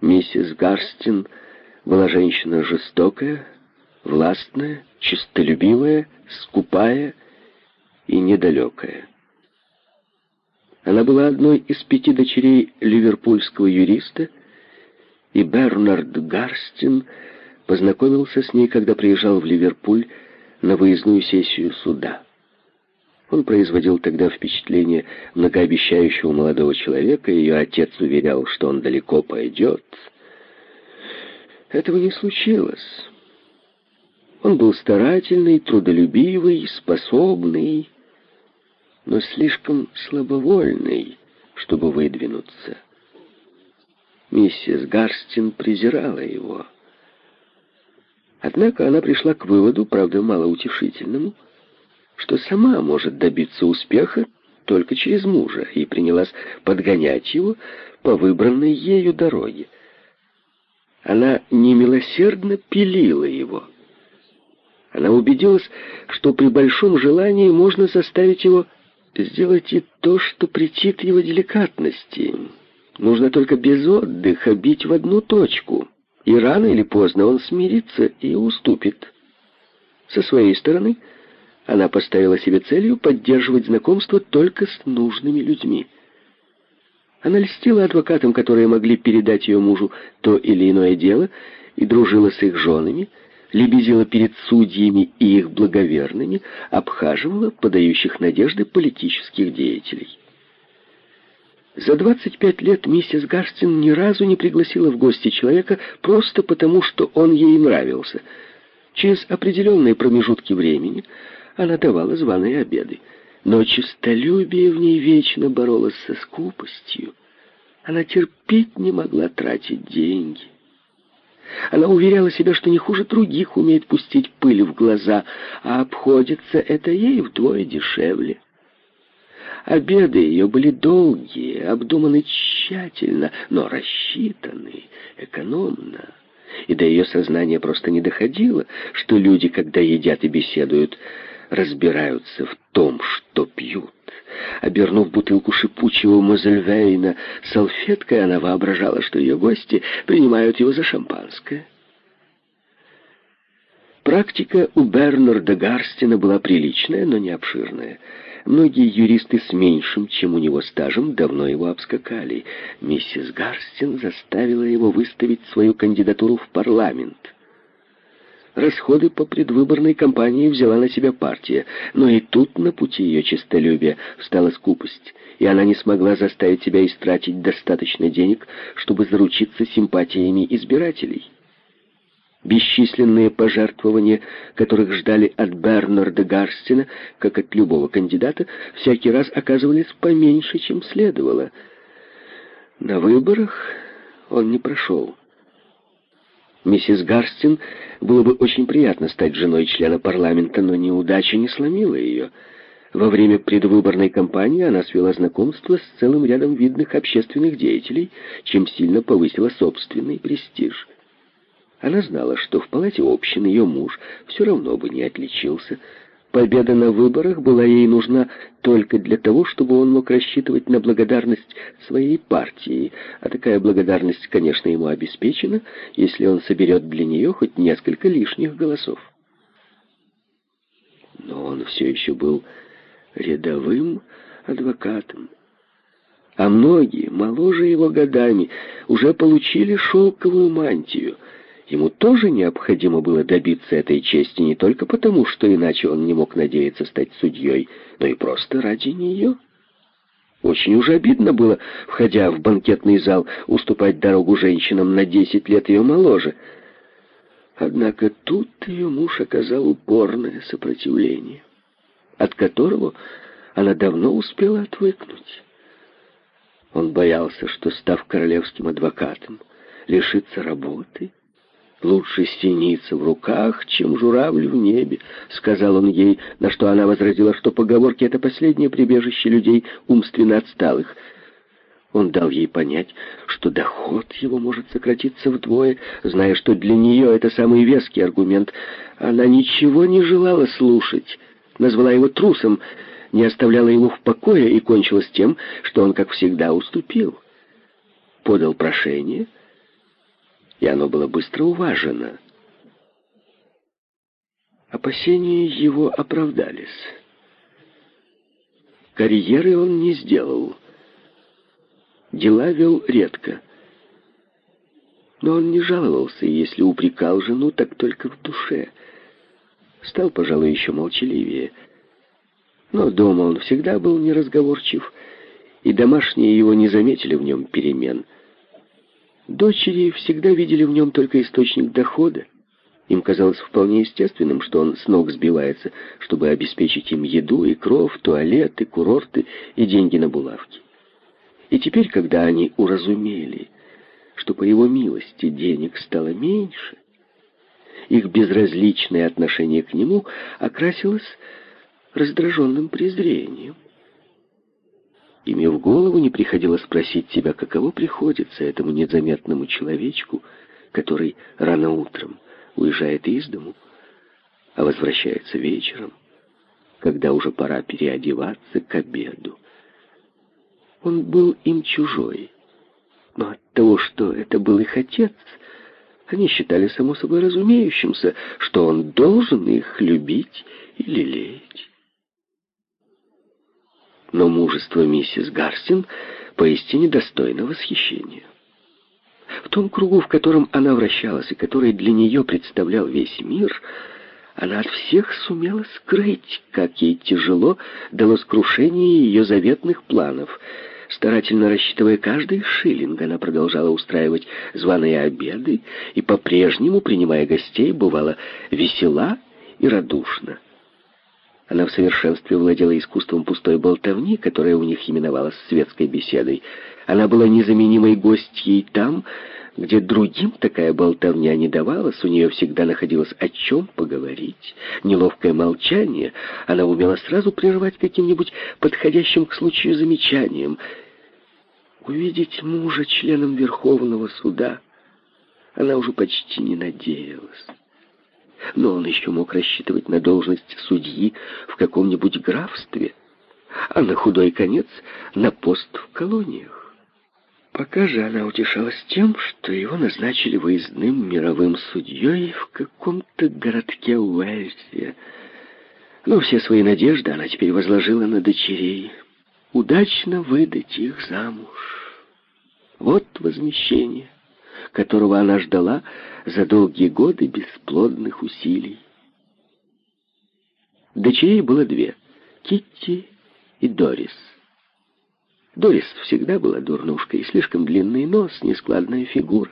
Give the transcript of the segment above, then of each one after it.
Миссис Гарстин была женщина жестокая, властная, честолюбивая, скупая и недалекая. Она была одной из пяти дочерей ливерпульского юриста, и Бернард Гарстин познакомился с ней, когда приезжал в Ливерпуль на выездную сессию суда. Он производил тогда впечатление многообещающего молодого человека, ее отец уверял, что он далеко пойдет. Этого не случилось. Он был старательный, трудолюбивый, способный, но слишком слабовольный, чтобы выдвинуться. Миссис Гарстин презирала его. Однако она пришла к выводу, правда, малоутешительному, что сама может добиться успеха только через мужа, и принялась подгонять его по выбранной ею дороге. Она немилосердно пилила его. Она убедилась, что при большом желании можно заставить его сделать и то, что претит его деликатности. Нужно только без отдыха бить в одну точку, и рано или поздно он смирится и уступит. Со своей стороны, она поставила себе целью поддерживать знакомство только с нужными людьми. Она льстила адвокатам, которые могли передать ее мужу то или иное дело, и дружила с их женами, лебезила перед судьями и их благоверными, обхаживала подающих надежды политических деятелей. За 25 лет миссис Гарстин ни разу не пригласила в гости человека просто потому, что он ей нравился. Через определенные промежутки времени она давала званые обеды. Но честолюбие в ней вечно боролось со скупостью. Она терпеть не могла тратить деньги. Она уверяла себя, что не хуже других умеет пустить пыль в глаза, а обходится это ей вдвое дешевле. Обеды ее были долгие, обдуманы тщательно, но рассчитаны, экономно. И до ее сознания просто не доходило, что люди, когда едят и беседуют, разбираются в том, что пьют. Обернув бутылку шипучего Мозельвейна салфеткой, она воображала, что ее гости принимают его за шампанское. Практика у Бернарда Гарстина была приличная, но не обширная. Многие юристы с меньшим, чем у него стажем, давно его обскакали. Миссис Гарстин заставила его выставить свою кандидатуру в парламент. Расходы по предвыборной кампании взяла на себя партия, но и тут на пути ее честолюбия встала скупость, и она не смогла заставить себя истратить достаточно денег, чтобы заручиться симпатиями избирателей. Бесчисленные пожертвования, которых ждали от Бернарда Гарстина, как от любого кандидата, всякий раз оказывались поменьше, чем следовало. На выборах он не прошел. Миссис Гарстин было бы очень приятно стать женой члена парламента, но неудача не сломила ее. Во время предвыборной кампании она свела знакомство с целым рядом видных общественных деятелей, чем сильно повысила собственный престиж. Она знала, что в палате общин ее муж все равно бы не отличился, Победа на выборах была ей нужна только для того, чтобы он мог рассчитывать на благодарность своей партии, а такая благодарность, конечно, ему обеспечена, если он соберет для нее хоть несколько лишних голосов. Но он все еще был рядовым адвокатом. А многие, моложе его годами, уже получили шелковую мантию — Ему тоже необходимо было добиться этой чести не только потому, что иначе он не мог надеяться стать судьей, но и просто ради нее. Очень уж обидно было, входя в банкетный зал, уступать дорогу женщинам на десять лет ее моложе. Однако тут ее муж оказал упорное сопротивление, от которого она давно успела отвыкнуть. Он боялся, что, став королевским адвокатом, лишится работы — «Лучше синица в руках, чем журавль в небе», — сказал он ей, на что она возразила, что поговорки — это последнее прибежище людей умственно отсталых. Он дал ей понять, что доход его может сократиться вдвое, зная, что для нее это самый веский аргумент. Она ничего не желала слушать, назвала его трусом, не оставляла его в покое и кончилась тем, что он, как всегда, уступил. Подал прошение — и оно было быстро уважено. Опасения его оправдались. Карьеры он не сделал. Дела вел редко. Но он не жаловался, и если упрекал жену, так только в душе. Стал, пожалуй, еще молчаливее. Но дома он всегда был неразговорчив, и домашние его не заметили в нем перемен. Дочери всегда видели в нем только источник дохода. Им казалось вполне естественным, что он с ног сбивается, чтобы обеспечить им еду и кров, туалеты, курорты и деньги на булавки. И теперь, когда они уразумели, что по его милости денег стало меньше, их безразличное отношение к нему окрасилось раздраженным презрением. Ими в голову не приходило спросить себя, каково приходится этому незаметному человечку, который рано утром уезжает из дому, а возвращается вечером, когда уже пора переодеваться к обеду. Он был им чужой, но от того, что это был их отец, они считали само собой разумеющимся, что он должен их любить и лелеять но мужество миссис Гарстин поистине достойно восхищения. В том кругу, в котором она вращалась и который для нее представлял весь мир, она от всех сумела скрыть, как ей тяжело далось крушение ее заветных планов. Старательно рассчитывая каждый шиллинг, она продолжала устраивать званые обеды и по-прежнему, принимая гостей, бывала весела и радушна. Она в совершенстве владела искусством пустой болтовни, которая у них именовалась светской беседой. Она была незаменимой гостьей там, где другим такая болтовня не давалась, у нее всегда находилось о чем поговорить. Неловкое молчание она умела сразу прервать каким-нибудь подходящим к случаю замечанием. Увидеть мужа членом Верховного суда она уже почти не надеялась но он еще мог рассчитывать на должность судьи в каком-нибудь графстве, а на худой конец на пост в колониях. Пока же она утешалась тем, что его назначили выездным мировым судьей в каком-то городке Уэльсе. Но все свои надежды она теперь возложила на дочерей. Удачно выдать их замуж. Вот возмещение которого она ждала за долгие годы бесплодных усилий. Дочерей было две — Китти и Дорис. Дорис всегда была дурнушкой, слишком длинный нос, нескладная фигура.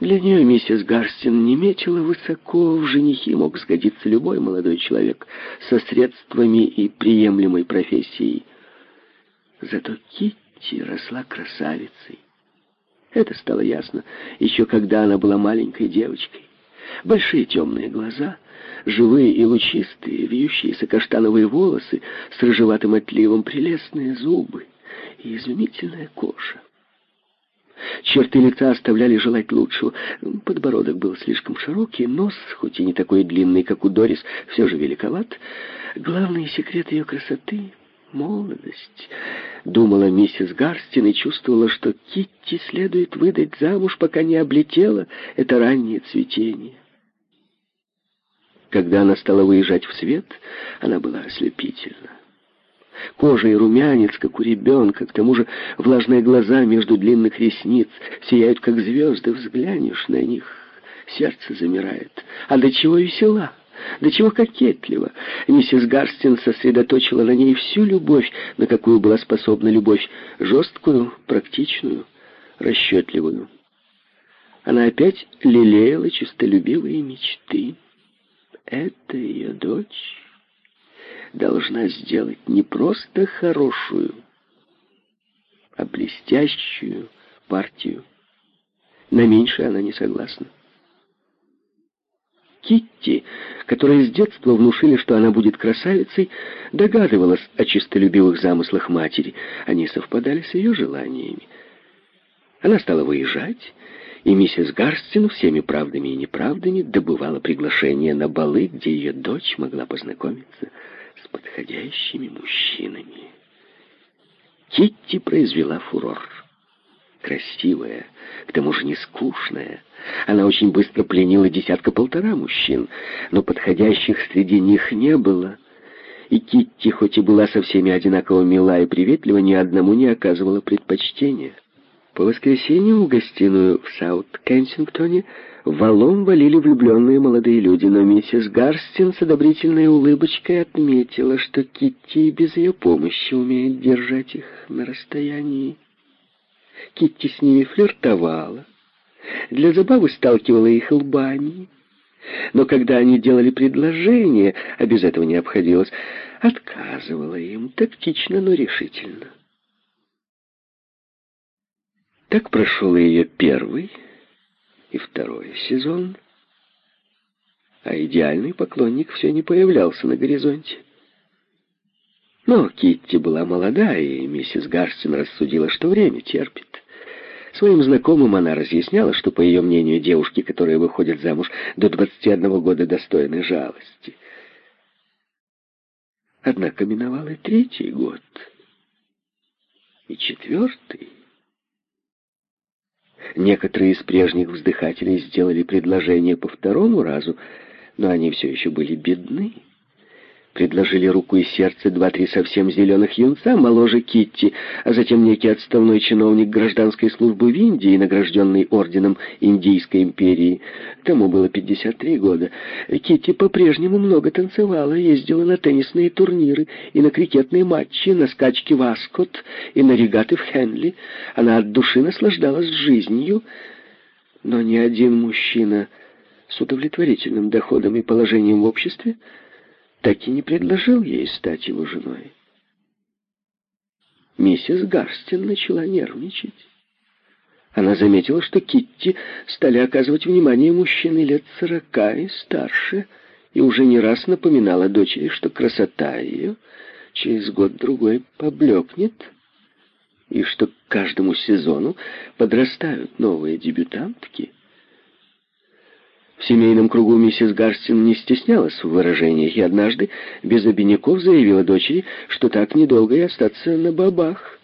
Для нее миссис Гарстин не метила высоко, в женихи мог сгодиться любой молодой человек со средствами и приемлемой профессией. Зато Китти росла красавицей. Это стало ясно еще когда она была маленькой девочкой. Большие темные глаза, живые и лучистые, вьющиеся каштановые волосы с рыжеватым отливом, прелестные зубы и изумительная кожа. Черты лица оставляли желать лучшего. Подбородок был слишком широкий, нос, хоть и не такой длинный, как у Дорис, все же великоват. Главный секрет ее красоты молодость, думала миссис Гарстин и чувствовала, что Китти следует выдать замуж, пока не облетела это раннее цветение. Когда она стала выезжать в свет, она была ослепительна. Кожа и румянец, как у ребенка, к тому же влажные глаза между длинных ресниц сияют, как звезды, взглянешь на них, сердце замирает. А до чего весела! Да чего кокетливо. Миссис Гарстин сосредоточила на ней всю любовь, на какую была способна любовь. Жесткую, практичную, расчетливую. Она опять лелеяла честолюбивые мечты. Эта ее дочь должна сделать не просто хорошую, а блестящую партию. На меньшее она не согласна. Китти, которой с детства внушили, что она будет красавицей, догадывалась о чистолюбивых замыслах матери. Они совпадали с ее желаниями. Она стала выезжать, и миссис Гарстин всеми правдами и неправдами добывала приглашение на балы, где ее дочь могла познакомиться с подходящими мужчинами. Китти произвела фурор. Красивая, к тому же не скучная. Она очень быстро пленила десятка-полтора мужчин, но подходящих среди них не было. И Китти, хоть и была со всеми одинаково мила и приветлива, ни одному не оказывала предпочтения. По воскресеньям в гостиную в Саут-Кенсингтоне валом валили влюбленные молодые люди, но миссис Гарстин с одобрительной улыбочкой отметила, что Китти без ее помощи умеет держать их на расстоянии. Китти с ними флиртовала, для забавы сталкивала их лбами, но когда они делали предложение, а без этого не обходилось, отказывала им тактично, но решительно. Так прошел ее первый и второй сезон, а идеальный поклонник все не появлялся на горизонте. Но Китти была молода, и миссис Гарстин рассудила, что время терпит. Своим знакомым она разъясняла, что, по ее мнению, девушки, которые выходят замуж до 21 года, достойны жалости. Однако миновал и третий год, и четвертый. Некоторые из прежних вздыхателей сделали предложение по второму разу, но они все еще были бедны предложили руку и сердце два-три совсем зеленых юнца, моложе Китти, а затем некий отставной чиновник гражданской службы в Индии, награжденный орденом Индийской империи. Тому было 53 года. Китти по-прежнему много танцевала, ездила на теннисные турниры и на крикетные матчи, на скачки в Аскот и на регаты в Хенли. Она от души наслаждалась жизнью, но ни один мужчина с удовлетворительным доходом и положением в обществе так и не предложил ей стать его женой. Миссис Гарстин начала нервничать. Она заметила, что Китти стали оказывать внимание мужчины лет сорока и старше, и уже не раз напоминала дочери, что красота ее через год-другой поблекнет, и что к каждому сезону подрастают новые дебютантки — в семейном кругу миссис Гарстин не стеснялась в выражениях, и однажды без обиняков заявила дочери, что так недолго и остаться на бабах.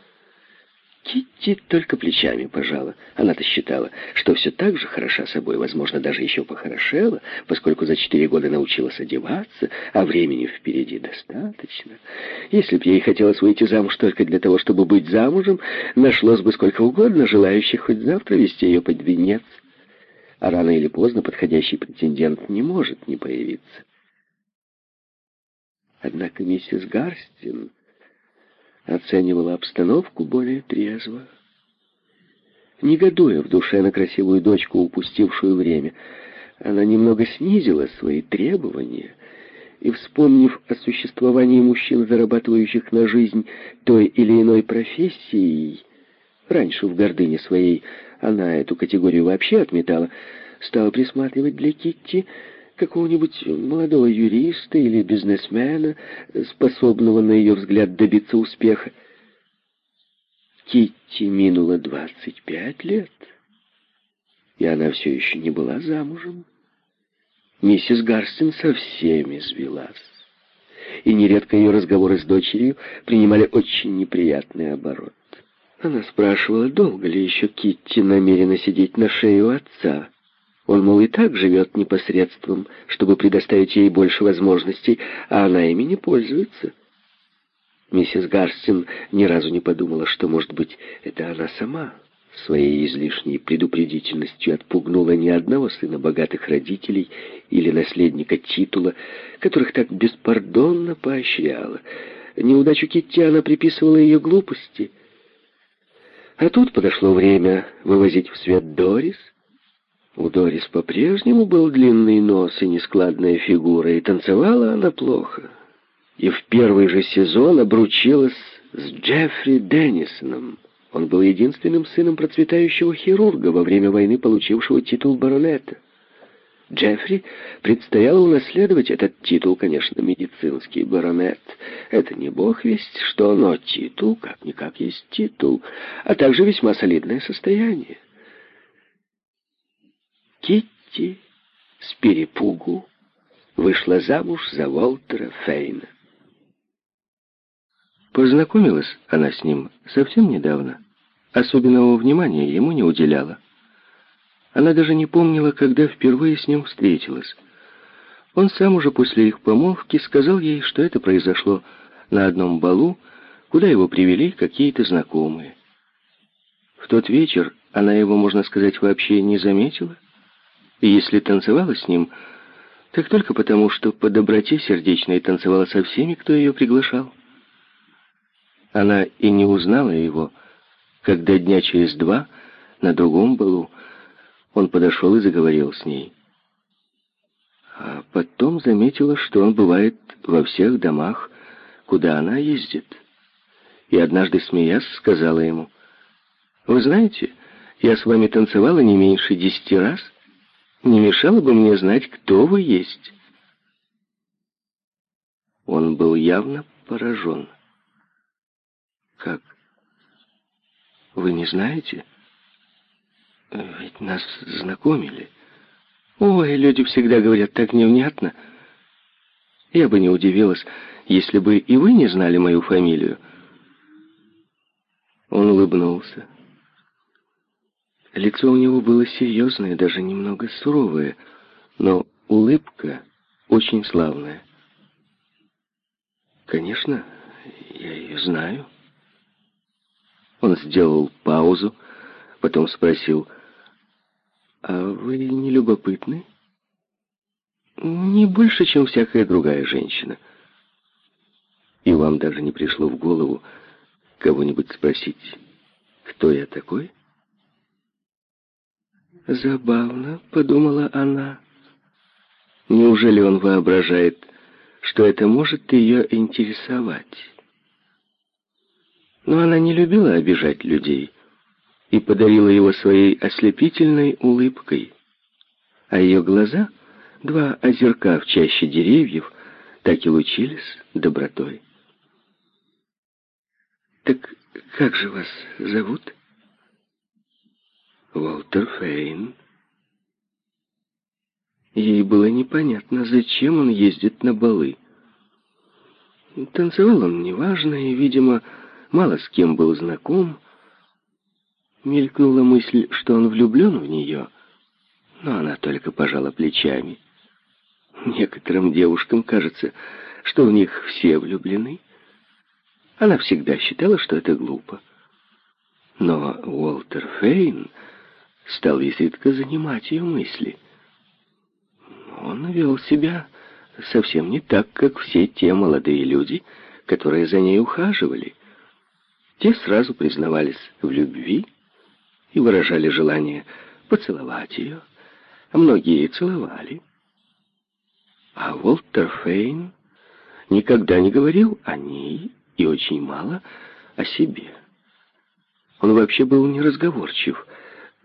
Китти только плечами пожала. Она-то считала, что все так же хороша собой, возможно, даже еще похорошела, поскольку за четыре года научилась одеваться, а времени впереди достаточно. Если б ей хотелось выйти замуж только для того, чтобы быть замужем, нашлось бы сколько угодно желающих хоть завтра вести ее под венец а рано или поздно подходящий претендент не может не появиться. Однако миссис Гарстин оценивала обстановку более трезво. Негодуя в душе на красивую дочку, упустившую время, она немного снизила свои требования и, вспомнив о существовании мужчин, зарабатывающих на жизнь той или иной профессией, раньше в гордыне своей она эту категорию вообще отметала, стала присматривать для Китти какого-нибудь молодого юриста или бизнесмена, способного, на ее взгляд, добиться успеха. Китти минуло 25 лет, и она все еще не была замужем. Миссис Гарстин со всеми извелась, и нередко ее разговоры с дочерью принимали очень неприятный оборот. Она спрашивала, долго ли еще Китти намерена сидеть на шее у отца. Он, мол, и так живет непосредством, чтобы предоставить ей больше возможностей, а она ими не пользуется. Миссис Гарстин ни разу не подумала, что, может быть, это она сама своей излишней предупредительностью отпугнула ни одного сына богатых родителей или наследника титула, которых так беспардонно поощряла. Неудачу Китти она приписывала ее глупости — а тут подошло время вывозить в свет Дорис. У Дорис по-прежнему был длинный нос и нескладная фигура, и танцевала она плохо. И в первый же сезон обручилась с Джеффри Деннисоном. Он был единственным сыном процветающего хирурга во время войны, получившего титул баронета. Джеффри предстояло унаследовать этот титул, конечно, медицинский баронет. Это не бог весть что, но титул, как-никак есть титул, а также весьма солидное состояние. Китти с перепугу вышла замуж за Уолтера Фейна. Познакомилась она с ним совсем недавно. особенного внимания ему не уделяла. Она даже не помнила, когда впервые с ним встретилась. Он сам уже после их помолвки сказал ей, что это произошло на одном балу, куда его привели какие-то знакомые. В тот вечер она его, можно сказать, вообще не заметила, и если танцевала с ним, так только потому, что по доброте сердечной танцевала со всеми, кто ее приглашал. Она и не узнала его, когда дня через два на другом балу он подошел и заговорил с ней. А потом заметила, что он бывает во всех домах, куда она ездит. И однажды, смеясь, сказала ему, «Вы знаете, я с вами танцевала не меньше десяти раз. Не мешало бы мне знать, кто вы есть». Он был явно поражен. «Как? Вы не знаете? Ведь нас знакомили». Ой, люди всегда говорят так невнятно. Я бы не удивилась, если бы и вы не знали мою фамилию. Он улыбнулся. Лицо у него было серьезное, даже немного суровое, но улыбка очень славная. Конечно, я ее знаю. Он сделал паузу, потом спросил, «А вы не любопытны?» «Не больше, чем всякая другая женщина». «И вам даже не пришло в голову кого-нибудь спросить, кто я такой?» «Забавно», — подумала она. «Неужели он воображает, что это может ее интересовать?» Но она не любила обижать людей и подарила его своей ослепительной улыбкой. А ее глаза, два озерка в чаще деревьев, так и лучились добротой. «Так как же вас зовут?» «Уолтер Фейн». Ей было непонятно, зачем он ездит на балы. Танцевал он неважно и, видимо, мало с кем был знаком, Мелькнула мысль, что он влюблен в нее, но она только пожала плечами. Некоторым девушкам кажется, что в них все влюблены. Она всегда считала, что это глупо. Но Уолтер Фейн стал изредка занимать ее мысли. Он вел себя совсем не так, как все те молодые люди, которые за ней ухаживали. Те сразу признавались в любви, и выражали желание поцеловать ее, многие целовали. А Уолтер Фейн никогда не говорил о ней и очень мало о себе. Он вообще был неразговорчив,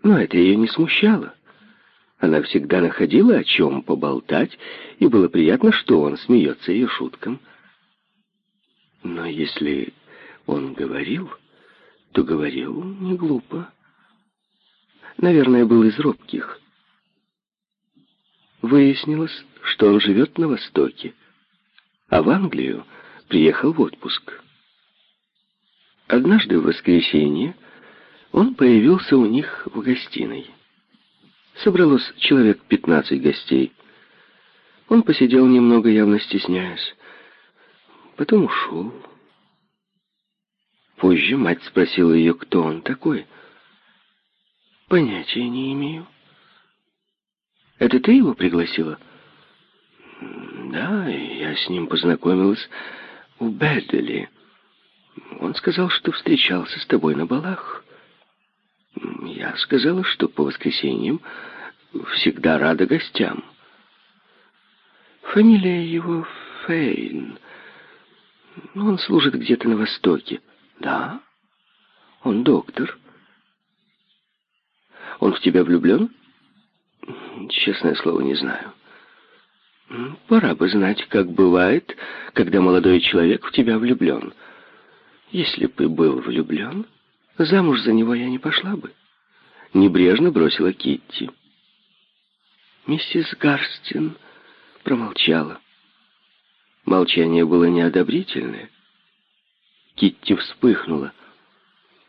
но это ее не смущало. Она всегда находила о чем поболтать, и было приятно, что он смеется ее шуткам. Но если он говорил, то говорил не глупо. Наверное, был из робких. Выяснилось, что он живет на Востоке, а в Англию приехал в отпуск. Однажды в воскресенье он появился у них в гостиной. Собралось человек пятнадцать гостей. Он посидел немного, явно стесняясь. Потом ушел. Позже мать спросила ее, кто он такой — Понятия не имею. Это ты его пригласила? Да, я с ним познакомилась у Беддели. Он сказал, что встречался с тобой на балах. Я сказала, что по воскресеньям всегда рада гостям. Фамилия его Фейн. Он служит где-то на Востоке. Да, он доктор. Он в тебя влюблен? Честное слово, не знаю. Пора бы знать, как бывает, когда молодой человек в тебя влюблен. Если бы был влюблен, замуж за него я не пошла бы. Небрежно бросила Китти. Миссис Гарстин промолчала. Молчание было неодобрительное. Китти вспыхнула.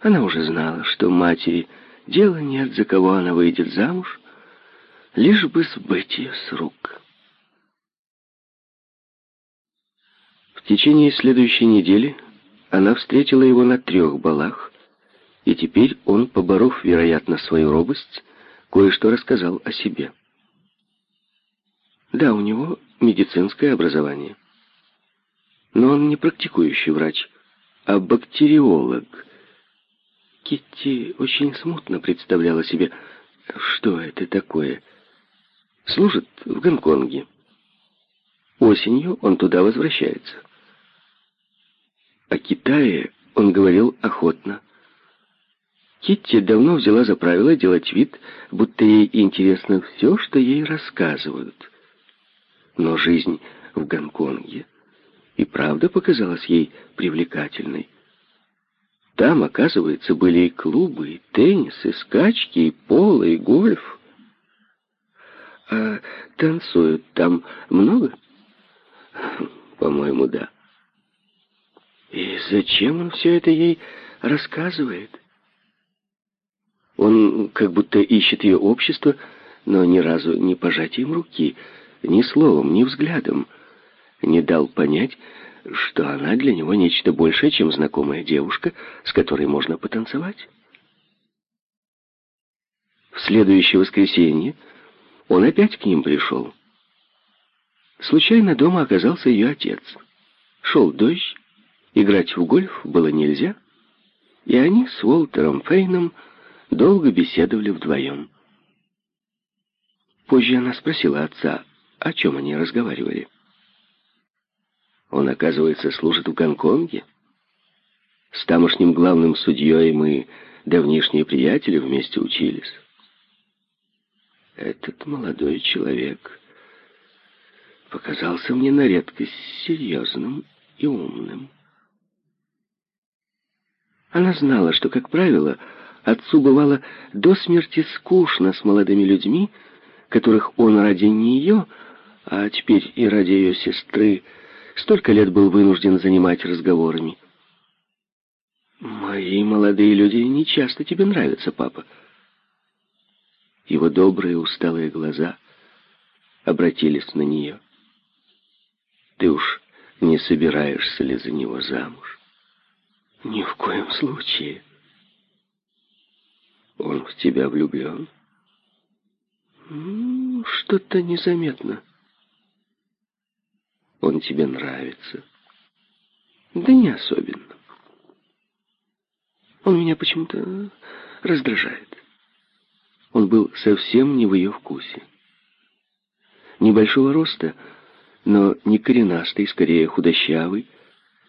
Она уже знала, что матери дела нет, за кого она выйдет замуж, лишь бы сбыть ее с рук. В течение следующей недели она встретила его на трех балах, и теперь он, поборов, вероятно, свою робость, кое-что рассказал о себе. Да, у него медицинское образование. Но он не практикующий врач, а бактериолог. Китти очень смутно представляла себе, что это такое. Служит в Гонконге. Осенью он туда возвращается. О Китае он говорил охотно. Китти давно взяла за правило делать вид, будто ей интересно все, что ей рассказывают. Но жизнь в Гонконге и правда показалась ей привлекательной. Там, оказывается, были и клубы, и теннис, и скачки, и поло, и гольф. А танцуют там много? По-моему, да. И зачем он все это ей рассказывает? Он как будто ищет ее общество, но ни разу не пожатием руки, ни словом, ни взглядом не дал понять, что она для него нечто большее, чем знакомая девушка, с которой можно потанцевать. В следующее воскресенье он опять к ним пришел. Случайно дома оказался ее отец. Шел дождь, играть в гольф было нельзя, и они с Уолтером Фейном долго беседовали вдвоем. Позже она спросила отца, о чем они разговаривали. Он, оказывается, служит в Гонконге. С тамошним главным судьей мы давнишние приятели вместе учились. Этот молодой человек показался мне на редкость серьезным и умным. Она знала, что, как правило, отцу бывало до смерти скучно с молодыми людьми, которых он ради нее, а теперь и ради ее сестры, столько лет был вынужден занимать разговорами. «Мои молодые люди не часто тебе нравятся, папа». Его добрые усталые глаза обратились на нее. «Ты уж не собираешься ли за него замуж?» «Ни в коем случае». «Он в тебя влюблен?» «Что-то незаметно». Он тебе нравится. Да не особенно. Он меня почему-то раздражает. Он был совсем не в ее вкусе. Небольшого роста, но не коренастый, скорее худощавый,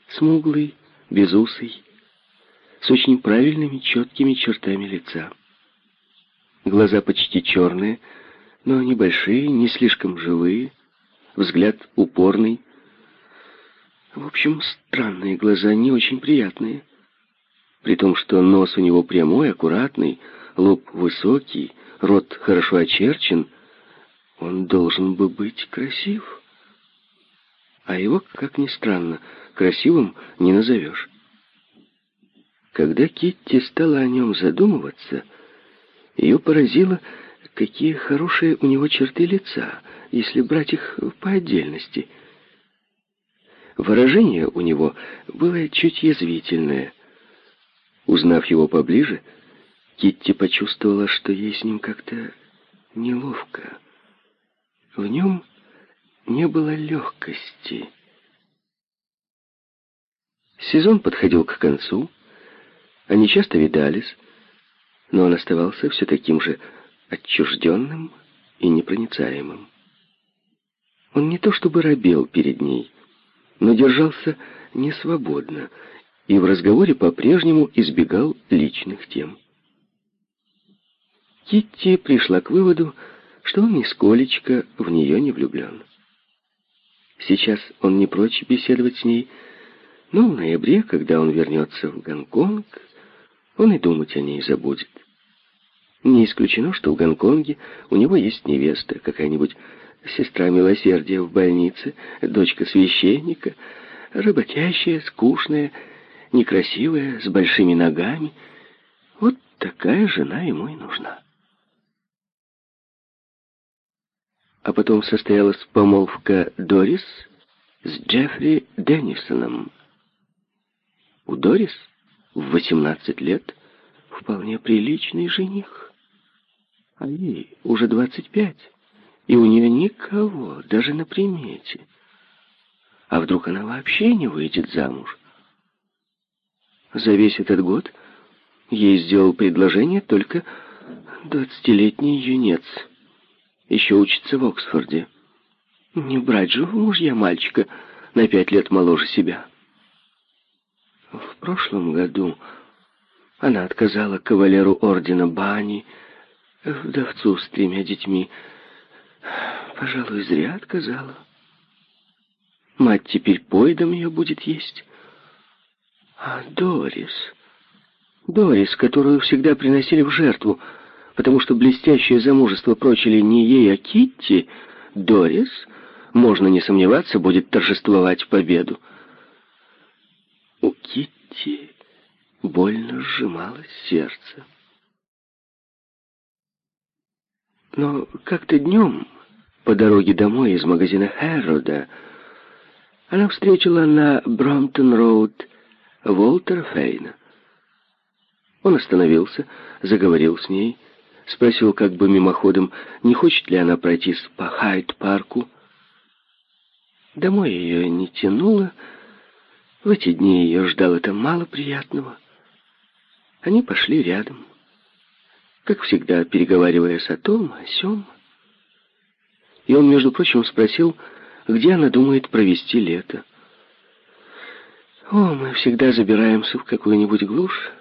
смуглый, безусый, с очень правильными, четкими чертами лица. Глаза почти черные, но небольшие, не слишком живые, взгляд упорный, в общем, странные глаза, не очень приятные. При том, что нос у него прямой, аккуратный, лоб высокий, рот хорошо очерчен, он должен бы быть красив. А его, как ни странно, красивым не назовешь. Когда Китти стала о нем задумываться, ее поразило, какие хорошие у него черты лица, если брать их по отдельности — Выражение у него было чуть язвительное. Узнав его поближе, Китти почувствовала, что ей с ним как-то неловко. В нем не было легкости. Сезон подходил к концу, они часто видались, но он оставался все таким же отчужденным и непроницаемым. Он не то чтобы робел перед ней, но держался несвободно и в разговоре по-прежнему избегал личных тем. Китти пришла к выводу, что он нисколечко в нее не влюблен. Сейчас он не прочь беседовать с ней, но в ноябре, когда он вернется в Гонконг, он и думать о ней забудет. Не исключено, что в Гонконге у него есть невеста, какая-нибудь сестра милосердия в больнице, дочка священника, работящая, скучная, некрасивая, с большими ногами такая жена ему и нужна. А потом состоялась помолвка Дорис с Джеффри Деннисоном. У Дорис в 18 лет вполне приличный жених. А ей уже 25, и у нее никого, даже на примете. А вдруг она вообще не выйдет замуж? За весь этот год ей сделал предложение только двадцатилетний юнец. Еще учится в Оксфорде. Не брать же в мужья мальчика на пять лет моложе себя. В прошлом году она отказала кавалеру ордена Бани, вдовцу с тремя детьми. Пожалуй, зря отказала. Мать теперь поедом ее будет есть. А Дорис... Дорис, которую всегда приносили в жертву, потому что блестящее замужество прочили не ей, а Китти, Дорис, можно не сомневаться, будет торжествовать победу. У Китти больно сжималось сердце. Но как-то днем, по дороге домой из магазина Хэррода, она встретила на Бромптон-роуд Волтера Фейна. Он остановился, заговорил с ней, спросил как бы мимоходом, не хочет ли она пройтись по Хайт-парку. Домой ее не тянуло, в эти дни ее ждало там мало приятного. Они пошли рядом, как всегда, переговариваясь о том, о сём. И он, между прочим, спросил, где она думает провести лето. «О, мы всегда забираемся в какую-нибудь глушь.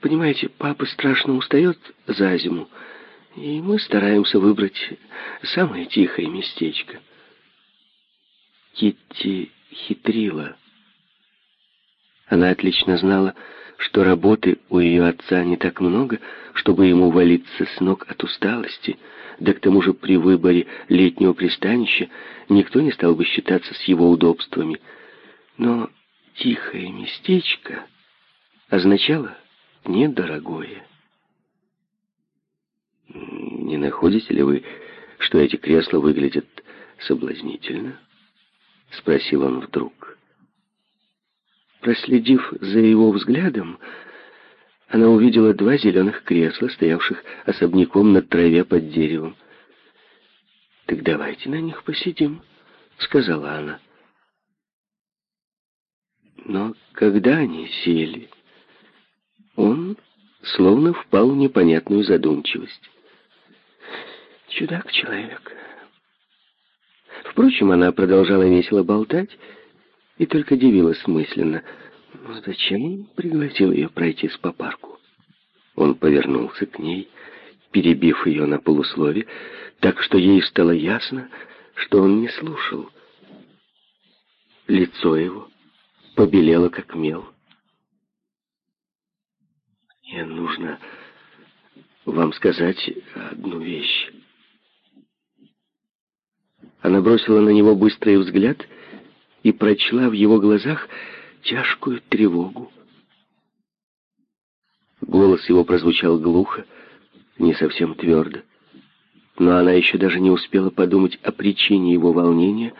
Понимаете, папа страшно устает за зиму, и мы стараемся выбрать самое тихое местечко». Китти хитрила. Она отлично знала, что работы у ее отца не так много, чтобы ему валиться с ног от усталости — да к тому же при выборе летнего пристанища никто не стал бы считаться с его удобствами. Но тихое местечко означало недорогое. «Не находите ли вы, что эти кресла выглядят соблазнительно?» — спросил он вдруг. Проследив за его взглядом, она увидела два зеленых кресла, стоявших особняком на траве под деревом. «Так давайте на них посидим», — сказала она. Но когда они сели, он словно впал в непонятную задумчивость. Чудак-человек. Впрочем, она продолжала весело болтать и только дивилась мысленно — Зачем он пригласил ее пройтись по парку? Он повернулся к ней, перебив ее на полуслове, так что ей стало ясно, что он не слушал. Лицо его побелело, как мел. «Мне нужно вам сказать одну вещь». Она бросила на него быстрый взгляд и прочла в его глазах тяжкую тревогу. Голос его прозвучал глухо, не совсем твердо. Но она еще даже не успела подумать о причине его волнения,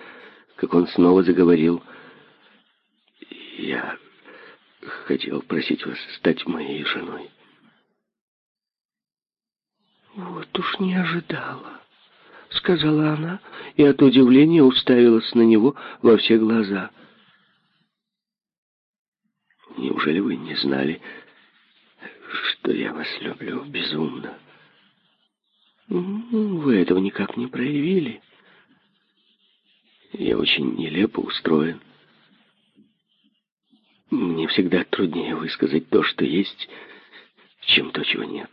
как он снова заговорил. «Я хотел просить вас стать моей женой». «Вот уж не ожидала», — сказала она, и от удивления уставилась на него во все глаза — Неужели вы не знали, что я вас люблю безумно? Вы этого никак не проявили. Я очень нелепо устроен. Мне всегда труднее высказать то, что есть, чем то, чего нет.